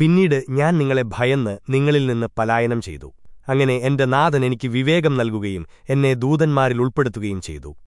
പിന്നീട് ഞാൻ നിങ്ങളെ ഭയന്ന് നിങ്ങളിൽ നിന്ന് പലായനം ചെയ്തു. അങ്ങനെ എന്റെ നാഥൻ എനിക്ക് വിവേകം നൽകുകയും എന്നെ ദൂതന്മാരിൽ ഉൾപ്പെടുത്തുകയും ചെയ്തു.